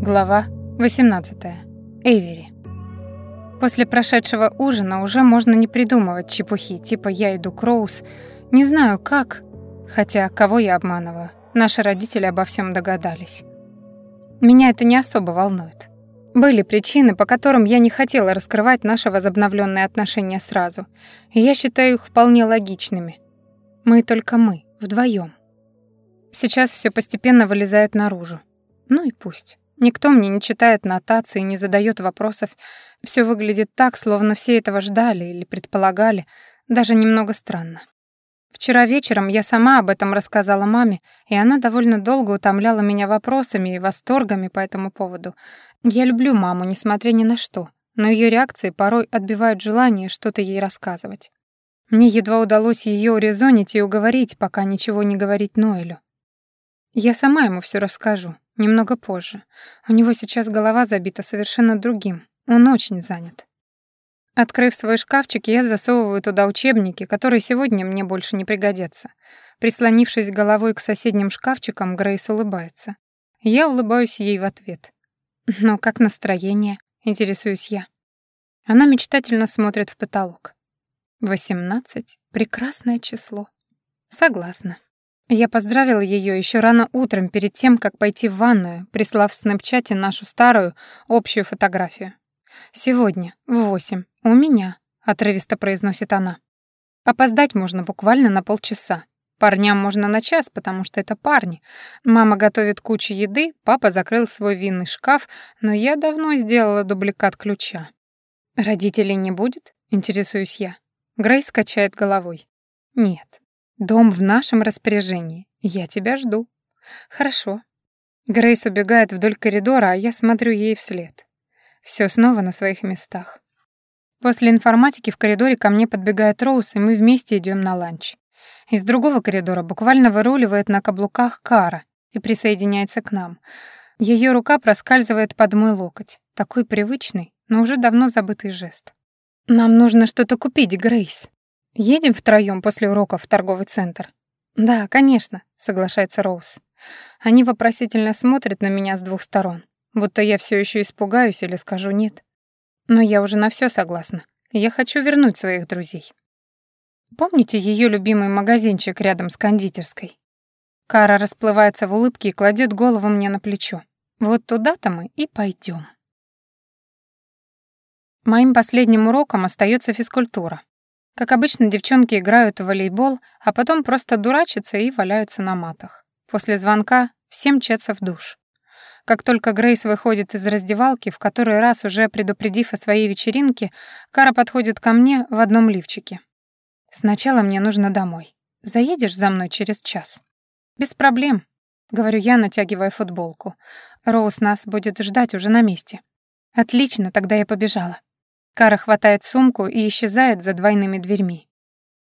Глава 18. Эйвери. После прошедшего ужина уже можно не придумывать чепухи, типа «я иду к Роуз». Не знаю, как, хотя кого я обманываю. Наши родители обо всем догадались. Меня это не особо волнует. Были причины, по которым я не хотела раскрывать наши возобновленные отношения сразу, и я считаю их вполне логичными. Мы только мы, вдвоем. Сейчас все постепенно вылезает наружу. Ну и пусть. Никто мне не читает нотации, не задает вопросов. Все выглядит так, словно все этого ждали или предполагали, даже немного странно. Вчера вечером я сама об этом рассказала маме, и она довольно долго утомляла меня вопросами и восторгами по этому поводу. Я люблю маму, несмотря ни на что, но ее реакции порой отбивают желание что-то ей рассказывать. Мне едва удалось ее урезонить и уговорить, пока ничего не говорить Ноэлю. Я сама ему все расскажу, немного позже. У него сейчас голова забита совершенно другим. Он очень занят. Открыв свой шкафчик, я засовываю туда учебники, которые сегодня мне больше не пригодятся. Прислонившись головой к соседним шкафчикам, Грейс улыбается. Я улыбаюсь ей в ответ. «Ну, как настроение?» — интересуюсь я. Она мечтательно смотрит в потолок. «Восемнадцать — прекрасное число». «Согласна». Я поздравила ее еще рано утром, перед тем, как пойти в ванную, прислав в снэпчате нашу старую общую фотографию. «Сегодня, в восемь, у меня», — отрывисто произносит она. Опоздать можно буквально на полчаса. Парням можно на час, потому что это парни. Мама готовит кучу еды, папа закрыл свой винный шкаф, но я давно сделала дубликат ключа. «Родителей не будет?» — интересуюсь я. Грейс качает головой. «Нет, Дом в нашем распоряжении. Я тебя жду. Хорошо. Грейс убегает вдоль коридора, а я смотрю ей вслед. Все снова на своих местах. После информатики в коридоре ко мне подбегает Роуз, и мы вместе идем на ланч. Из другого коридора буквально выруливает на каблуках Кара и присоединяется к нам. Ее рука проскальзывает под мой локоть. Такой привычный, но уже давно забытый жест. «Нам нужно что-то купить, Грейс», Едем втроём после урока в торговый центр. Да, конечно, соглашается Роуз. Они вопросительно смотрят на меня с двух сторон, будто я все еще испугаюсь или скажу нет. Но я уже на все согласна. Я хочу вернуть своих друзей. Помните ее любимый магазинчик рядом с кондитерской? Кара расплывается в улыбке и кладет голову мне на плечо. Вот туда-то мы и пойдем. Моим последним уроком остается физкультура. Как обычно, девчонки играют в волейбол, а потом просто дурачатся и валяются на матах. После звонка всем мчатся в душ. Как только Грейс выходит из раздевалки, в который раз уже предупредив о своей вечеринке, Кара подходит ко мне в одном лифчике. «Сначала мне нужно домой. Заедешь за мной через час?» «Без проблем», — говорю я, натягивая футболку. «Роуз нас будет ждать уже на месте». «Отлично, тогда я побежала». Кара хватает сумку и исчезает за двойными дверьми.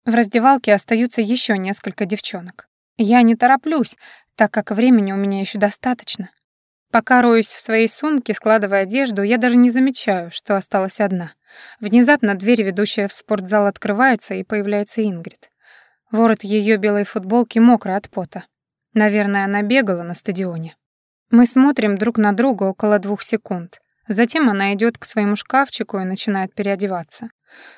В раздевалке остаются еще несколько девчонок. Я не тороплюсь, так как времени у меня еще достаточно. Пока роюсь в своей сумке, складывая одежду, я даже не замечаю, что осталась одна. Внезапно дверь, ведущая в спортзал, открывается, и появляется Ингрид. Ворот ее белой футболки мокрый от пота. Наверное, она бегала на стадионе. Мы смотрим друг на друга около двух секунд. Затем она идет к своему шкафчику и начинает переодеваться.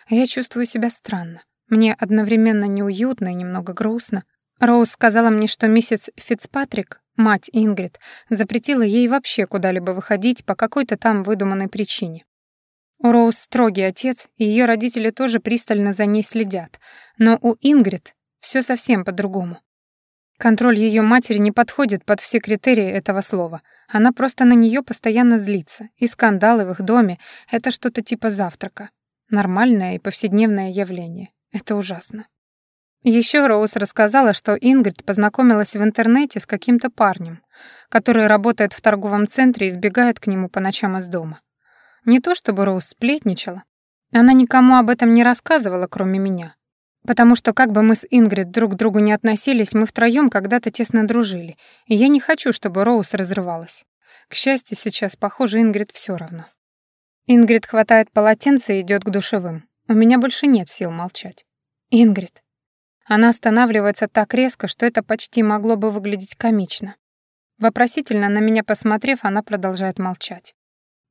Я чувствую себя странно. Мне одновременно неуютно и немного грустно. Роуз сказала мне, что миссис Фицпатрик, мать Ингрид, запретила ей вообще куда-либо выходить по какой-то там выдуманной причине. У Роуз строгий отец, и ее родители тоже пристально за ней следят. Но у Ингрид все совсем по-другому. Контроль ее матери не подходит под все критерии этого слова — она просто на нее постоянно злится, и скандалы в их доме — это что-то типа завтрака. Нормальное и повседневное явление. Это ужасно. Еще Роуз рассказала, что Ингрид познакомилась в интернете с каким-то парнем, который работает в торговом центре и сбегает к нему по ночам из дома. Не то чтобы Роуз сплетничала. Она никому об этом не рассказывала, кроме меня. Потому что как бы мы с Ингрид друг к другу не относились, мы втроём когда-то тесно дружили, и я не хочу, чтобы Роуз разрывалась. К счастью, сейчас, похоже, Ингрид всё равно. Ингрид хватает полотенце и идёт к душевым. У меня больше нет сил молчать. Ингрид. Она останавливается так резко, что это почти могло бы выглядеть комично. Вопросительно на меня посмотрев, она продолжает молчать.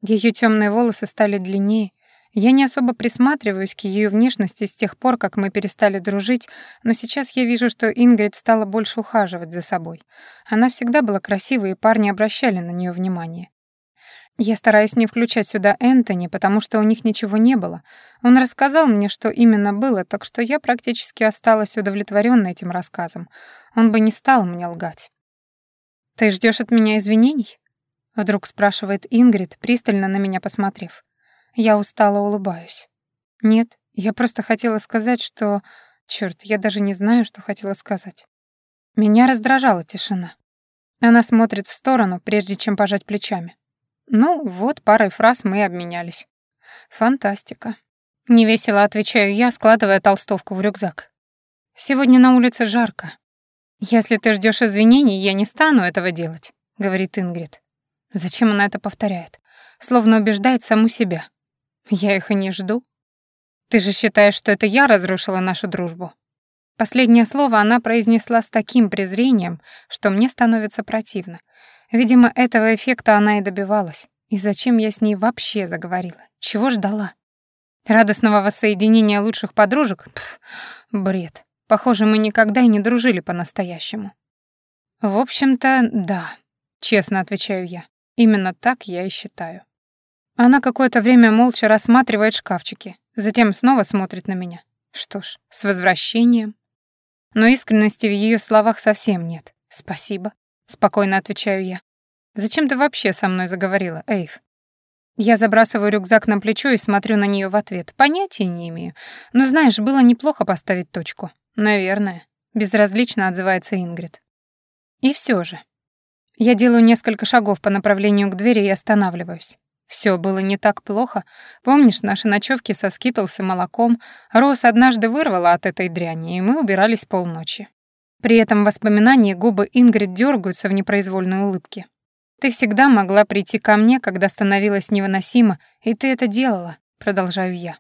Ее темные волосы стали длиннее. Я не особо присматриваюсь к ее внешности с тех пор, как мы перестали дружить, но сейчас я вижу, что Ингрид стала больше ухаживать за собой. Она всегда была красивой, и парни обращали на нее внимание. Я стараюсь не включать сюда Энтони, потому что у них ничего не было. Он рассказал мне, что именно было, так что я практически осталась удовлетворенной этим рассказом. Он бы не стал мне лгать. «Ты ждешь от меня извинений?» Вдруг спрашивает Ингрид, пристально на меня посмотрев. Я устало улыбаюсь. «Нет, я просто хотела сказать, что... Чёрт, я даже не знаю, что хотела сказать». Меня раздражала тишина. Она смотрит в сторону, прежде чем пожать плечами. Ну, вот парой фраз мы обменялись. Фантастика. Невесело отвечаю я, складывая толстовку в рюкзак. Сегодня на улице жарко. Если ты ждешь извинений, я не стану этого делать, говорит Ингрид. Зачем она это повторяет? Словно убеждает саму себя. Я их и не жду. Ты же считаешь, что это я разрушила нашу дружбу? Последнее слово она произнесла с таким презрением, что мне становится противно. Видимо, этого эффекта она и добивалась. И зачем я с ней вообще заговорила? Чего ждала? Радостного воссоединения лучших подружек? Пф, бред. Похоже, мы никогда и не дружили по-настоящему. В общем-то, да, честно отвечаю я. Именно так я и считаю. Она какое-то время молча рассматривает шкафчики, затем снова смотрит на меня. Что ж, с возвращением. Но искренности в ее словах совсем нет. Спасибо спокойно отвечаю я. Зачем ты вообще со мной заговорила, Эйв? Я забрасываю рюкзак на плечо и смотрю на нее в ответ. Понятия не имею. Но знаешь, было неплохо поставить точку. Наверное. Безразлично отзывается Ингрид. И все же. Я делаю несколько шагов по направлению к двери и останавливаюсь. Все было не так плохо. Помнишь наши ночевки со скитлс и молоком? Рос однажды вырвала от этой дряни, и мы убирались полночи. При этом воспоминании губы Ингрид дергаются в непроизвольной улыбке. «Ты всегда могла прийти ко мне, когда становилось невыносимо, и ты это делала», — продолжаю я.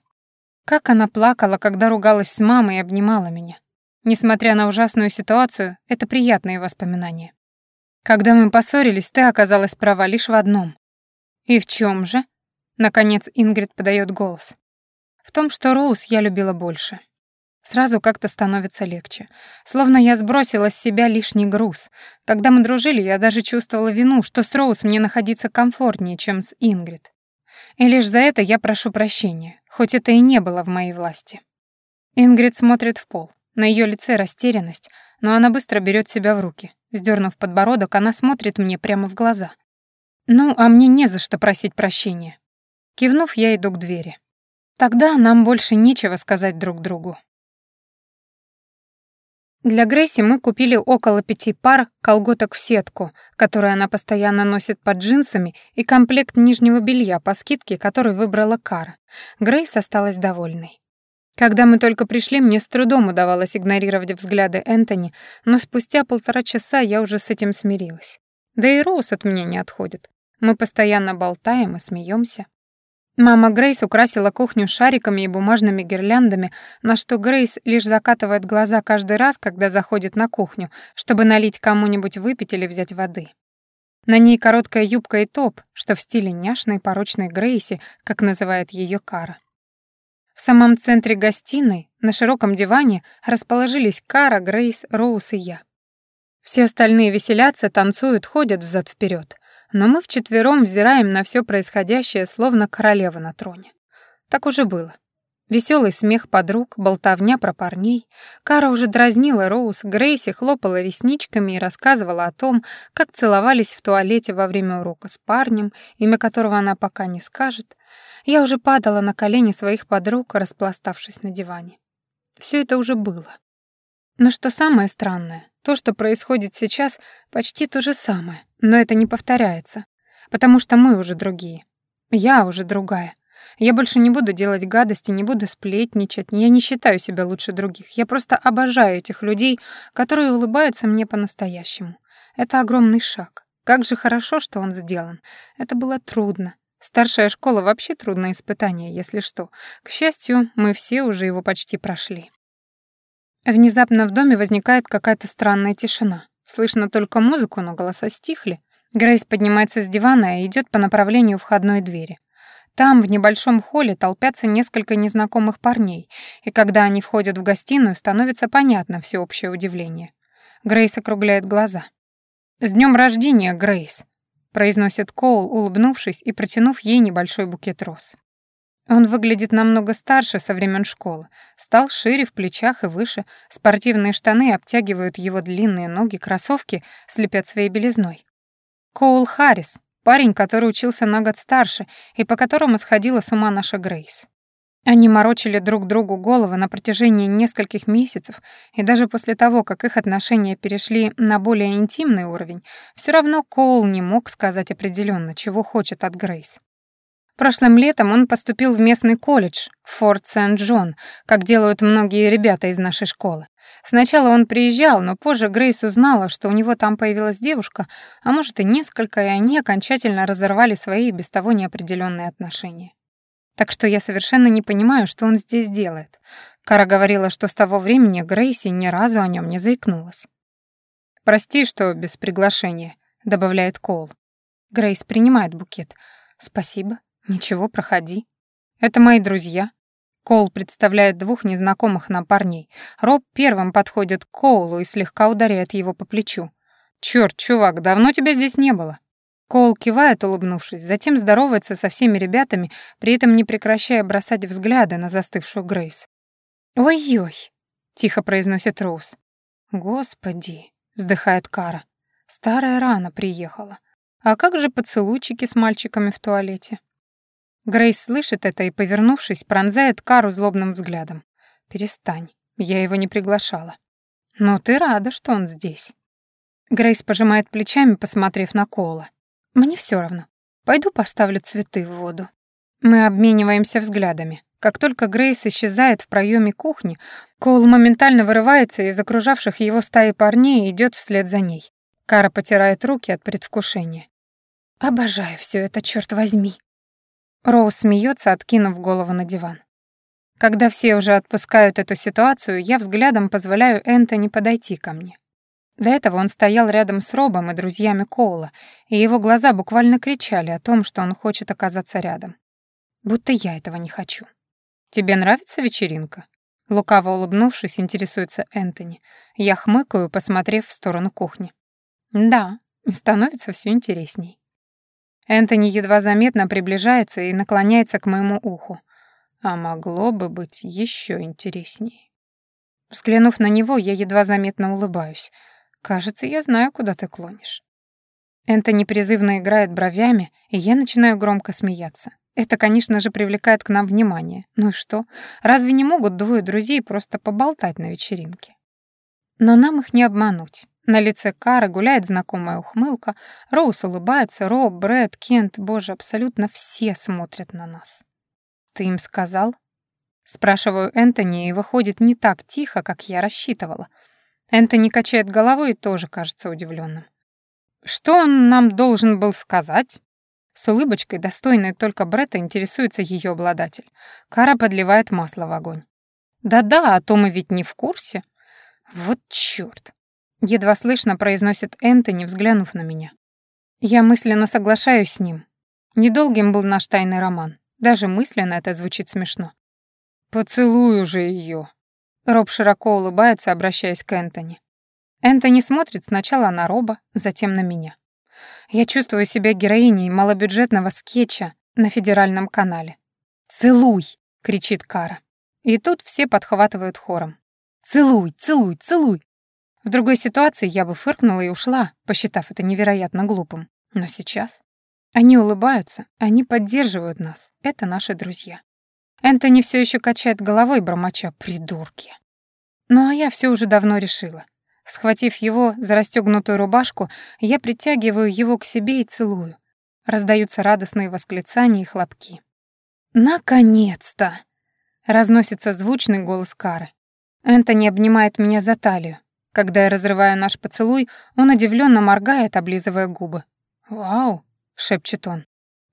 Как она плакала, когда ругалась с мамой и обнимала меня. Несмотря на ужасную ситуацию, это приятные воспоминания. Когда мы поссорились, ты оказалась права лишь в одном. «И в чем же?» Наконец Ингрид подает голос. «В том, что Роуз я любила больше. Сразу как-то становится легче. Словно я сбросила с себя лишний груз. Когда мы дружили, я даже чувствовала вину, что с Роуз мне находиться комфортнее, чем с Ингрид. И лишь за это я прошу прощения, хоть это и не было в моей власти. Ингрид смотрит в пол. На ее лице растерянность, но она быстро берет себя в руки. Сдернув подбородок, она смотрит мне прямо в глаза. «Ну, а мне не за что просить прощения». Кивнув, я иду к двери. Тогда нам больше нечего сказать друг другу. Для Грейси мы купили около пяти пар колготок в сетку, которые она постоянно носит под джинсами, и комплект нижнего белья по скидке, который выбрала Кара. Грейс осталась довольной. Когда мы только пришли, мне с трудом удавалось игнорировать взгляды Энтони, но спустя полтора часа я уже с этим смирилась. Да и Роуз от меня не отходит. Мы постоянно болтаем и смеемся. Мама Грейс украсила кухню шариками и бумажными гирляндами, на что Грейс лишь закатывает глаза каждый раз, когда заходит на кухню, чтобы налить кому-нибудь выпить или взять воды. На ней короткая юбка и топ, что в стиле няшной порочной Грейси, как называет ее Кара. В самом центре гостиной, на широком диване, расположились Кара, Грейс, Роуз и я. Все остальные веселятся, танцуют, ходят взад вперед но мы вчетвером взираем на все происходящее, словно королева на троне. Так уже было. Веселый смех подруг, болтовня про парней. Кара уже дразнила Роуз, Грейси хлопала ресничками и рассказывала о том, как целовались в туалете во время урока с парнем, имя которого она пока не скажет. Я уже падала на колени своих подруг, распластавшись на диване. Все это уже было. Но что самое странное, то, что происходит сейчас, почти то же самое, но это не повторяется, потому что мы уже другие. Я уже другая. Я больше не буду делать гадости, не буду сплетничать, я не считаю себя лучше других. Я просто обожаю этих людей, которые улыбаются мне по-настоящему. Это огромный шаг. Как же хорошо, что он сделан. Это было трудно. Старшая школа вообще трудное испытание, если что. К счастью, мы все уже его почти прошли. Внезапно в доме возникает какая-то странная тишина. Слышно только музыку, но голоса стихли. Грейс поднимается с дивана и идет по направлению входной двери. Там, в небольшом холле, толпятся несколько незнакомых парней, и когда они входят в гостиную, становится понятно всеобщее удивление. Грейс округляет глаза. «С днем рождения, Грейс!» — произносит Коул, улыбнувшись и протянув ей небольшой букет роз. Он выглядит намного старше со времен школы, стал шире в плечах и выше, спортивные штаны обтягивают его длинные ноги, кроссовки слепят своей белизной. Коул Харрис, парень, который учился на год старше и по которому сходила с ума наша Грейс. Они морочили друг другу головы на протяжении нескольких месяцев, и даже после того, как их отношения перешли на более интимный уровень, все равно Коул не мог сказать определенно, чего хочет от Грейс. Прошлым летом он поступил в местный колледж, Форт Сент-Джон, как делают многие ребята из нашей школы. Сначала он приезжал, но позже Грейс узнала, что у него там появилась девушка, а может и несколько, и они окончательно разорвали свои без того неопределенные отношения. Так что я совершенно не понимаю, что он здесь делает. Кара говорила, что с того времени Грейси ни разу о нем не заикнулась. «Прости, что без приглашения», — добавляет Коул. Грейс принимает букет. «Спасибо», «Ничего, проходи. Это мои друзья». Коул представляет двух незнакомых нам парней. Роб первым подходит к Коулу и слегка ударяет его по плечу. «Чёрт, чувак, давно тебя здесь не было». Коул кивает, улыбнувшись, затем здоровается со всеми ребятами, при этом не прекращая бросать взгляды на застывшую Грейс. «Ой-ой», — тихо произносит Роуз. «Господи», — вздыхает Кара. «Старая рана приехала. А как же поцелуйчики с мальчиками в туалете?» Грейс слышит это и, повернувшись, пронзает Кару злобным взглядом. «Перестань, я его не приглашала». «Но ты рада, что он здесь». Грейс пожимает плечами, посмотрев на Кола. «Мне все равно. Пойду поставлю цветы в воду». Мы обмениваемся взглядами. Как только Грейс исчезает в проеме кухни, Коул моментально вырывается из окружавших его стаи парней и идет вслед за ней. Кара потирает руки от предвкушения. «Обожаю все это, черт возьми!» Роуз смеется, откинув голову на диван. Когда все уже отпускают эту ситуацию, я взглядом позволяю Энтони подойти ко мне. До этого он стоял рядом с Робом и друзьями Коула, и его глаза буквально кричали о том, что он хочет оказаться рядом. Будто я этого не хочу. «Тебе нравится вечеринка?» Лукаво улыбнувшись, интересуется Энтони. Я хмыкаю, посмотрев в сторону кухни. «Да, становится все интересней». Энтони едва заметно приближается и наклоняется к моему уху. А могло бы быть еще интереснее. Взглянув на него, я едва заметно улыбаюсь. Кажется, я знаю, куда ты клонишь. Энтони призывно играет бровями, и я начинаю громко смеяться. Это, конечно же, привлекает к нам внимание. Ну и что? Разве не могут двое друзей просто поболтать на вечеринке? Но нам их не обмануть. На лице Кары гуляет знакомая ухмылка, Роуз улыбается, Роб, Брэд, Кент, боже, абсолютно все смотрят на нас. «Ты им сказал?» Спрашиваю Энтони, и выходит не так тихо, как я рассчитывала. Энтони качает головой и тоже кажется удивленным. «Что он нам должен был сказать?» С улыбочкой, достойной только Бретта, интересуется ее обладатель. Кара подливает масло в огонь. «Да-да, а то мы ведь не в курсе». «Вот чёрт!» Едва слышно произносит Энтони, взглянув на меня. Я мысленно соглашаюсь с ним. Недолгим был наш тайный роман. Даже мысленно это звучит смешно. «Поцелуй уже ее. Роб широко улыбается, обращаясь к Энтони. Энтони смотрит сначала на Роба, затем на меня. Я чувствую себя героиней малобюджетного скетча на федеральном канале. «Целуй!» — кричит Кара. И тут все подхватывают хором. «Целуй, целуй, целуй! В другой ситуации я бы фыркнула и ушла, посчитав это невероятно глупым. Но сейчас они улыбаются, они поддерживают нас. Это наши друзья. Энтони все еще качает головой, бормоча «придурки». Ну а я все уже давно решила. Схватив его за расстегнутую рубашку, я притягиваю его к себе и целую. Раздаются радостные восклицания и хлопки. «Наконец-то!» — разносится звучный голос Кары. Энтони обнимает меня за талию. Когда я разрываю наш поцелуй, он удивленно моргает, облизывая губы. «Вау!» — шепчет он.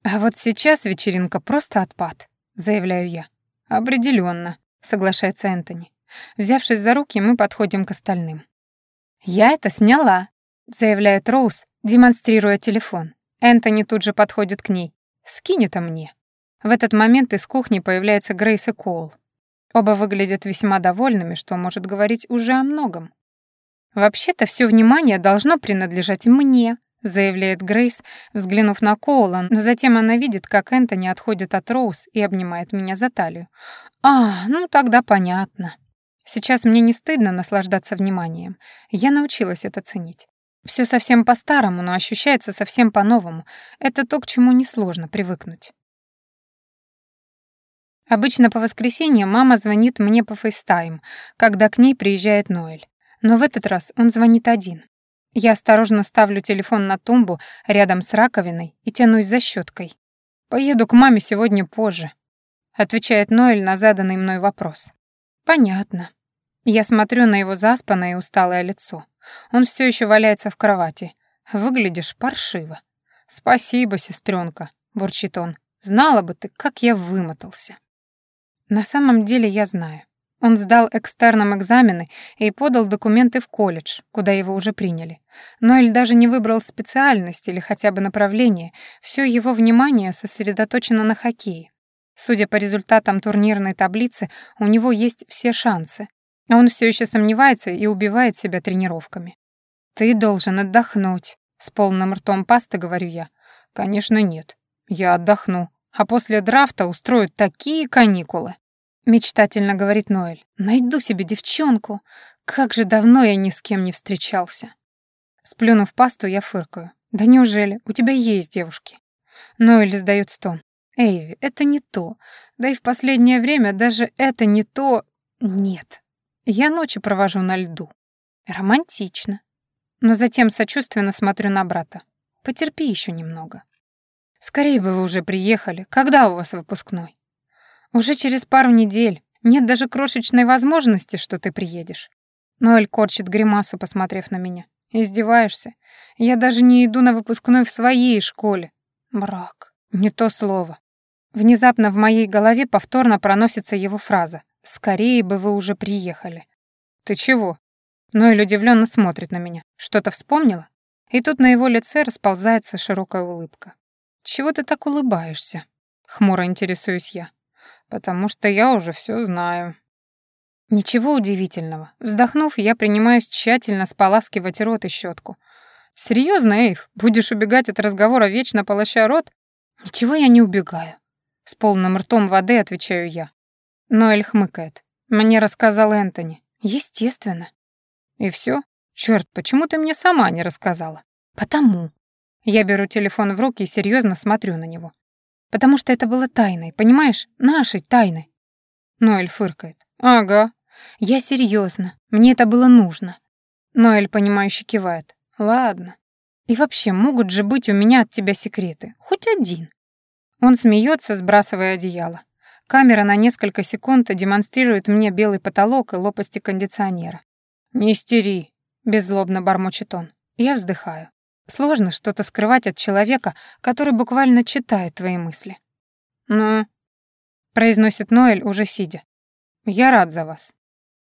«А вот сейчас вечеринка просто отпад», — заявляю я. Определенно, соглашается Энтони. Взявшись за руки, мы подходим к остальным. «Я это сняла», заявляет Роуз, демонстрируя телефон. Энтони тут же подходит к ней. «Скинь это мне». В этот момент из кухни появляется Грейс и Коул. Оба выглядят весьма довольными, что может говорить уже о многом. «Вообще-то все внимание должно принадлежать мне», заявляет Грейс, взглянув на Коула, но затем она видит, как Энтони отходит от Роуз и обнимает меня за талию. «А, ну тогда понятно». Сейчас мне не стыдно наслаждаться вниманием. Я научилась это ценить. Все совсем по-старому, но ощущается совсем по-новому. Это то, к чему несложно привыкнуть. Обычно по воскресеньям мама звонит мне по FaceTime, когда к ней приезжает Ноэль. Но в этот раз он звонит один. Я осторожно ставлю телефон на тумбу рядом с раковиной и тянусь за щеткой. «Поеду к маме сегодня позже», — отвечает Ноэль на заданный мной вопрос. «Понятно». Я смотрю на его заспанное и усталое лицо. Он все еще валяется в кровати. Выглядишь паршиво. Спасибо, сестренка, бурчит он. Знала бы ты, как я вымотался. На самом деле я знаю. Он сдал экстерном экзамены и подал документы в колледж, куда его уже приняли. Ноэль даже не выбрал специальность или хотя бы направление, все его внимание сосредоточено на хоккее. Судя по результатам турнирной таблицы, у него есть все шансы. А он все еще сомневается и убивает себя тренировками. «Ты должен отдохнуть», — с полным ртом пасты говорю я. «Конечно нет. Я отдохну. А после драфта устроят такие каникулы». Мечтательно говорит Ноэль. «Найду себе девчонку. Как же давно я ни с кем не встречался». Сплюнув пасту, я фыркаю. «Да неужели? У тебя есть девушки?» Ноэль издает стон. «Эйви, это не то. Да и в последнее время даже это не то... Нет, я ночи провожу на льду. Романтично. Но затем сочувственно смотрю на брата. Потерпи еще немного. Скорее бы вы уже приехали. Когда у вас выпускной? Уже через пару недель. Нет даже крошечной возможности, что ты приедешь. Ноэль корчит гримасу, посмотрев на меня. Издеваешься? Я даже не иду на выпускной в своей школе. Брак. Не то слово. Внезапно в моей голове повторно проносится его фраза. Скорее бы вы уже приехали. Ты чего? Ноэль удивленно смотрит на меня. Что-то вспомнила? И тут на его лице расползается широкая улыбка. Чего ты так улыбаешься? Хмуро интересуюсь я. Потому что я уже все знаю. Ничего удивительного. Вздохнув, я принимаюсь тщательно споласкивать рот и щетку. Серьезно, Эйв, будешь убегать от разговора вечно полоща рот? Ничего я не убегаю. С полным ртом воды отвечаю я. Ноэль хмыкает. Мне рассказал Энтони. Естественно. И все? Черт, почему ты мне сама не рассказала? Потому. Я беру телефон в руки и серьезно смотрю на него. Потому что это было тайной, понимаешь? Нашей тайной. Ноэль фыркает. Ага. Я серьезно. Мне это было нужно. Ноэль, понимающе кивает. Ладно. И вообще, могут же быть у меня от тебя секреты. Хоть один. Он смеется, сбрасывая одеяло. Камера на несколько секунд демонстрирует мне белый потолок и лопасти кондиционера. «Не истери», — беззлобно бормочет он. Я вздыхаю. Сложно что-то скрывать от человека, который буквально читает твои мысли. «Ну?» — произносит Ноэль, уже сидя. «Я рад за вас.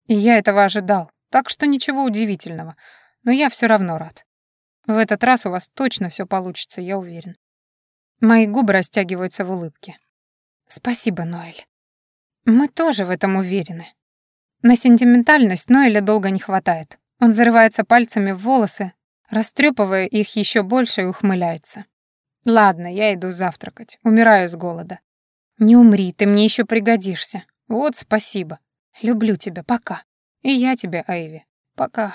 И я этого ожидал, так что ничего удивительного, но я все равно рад. В этот раз у вас точно все получится, я уверен». Мои губы растягиваются в улыбке. Спасибо, Ноэль. Мы тоже в этом уверены. На сентиментальность Ноэля долго не хватает. Он зарывается пальцами в волосы, растрепывая их еще больше и ухмыляется. Ладно, я иду завтракать. Умираю с голода. Не умри, ты мне еще пригодишься. Вот спасибо. Люблю тебя. Пока. И я тебя, Айви. Пока.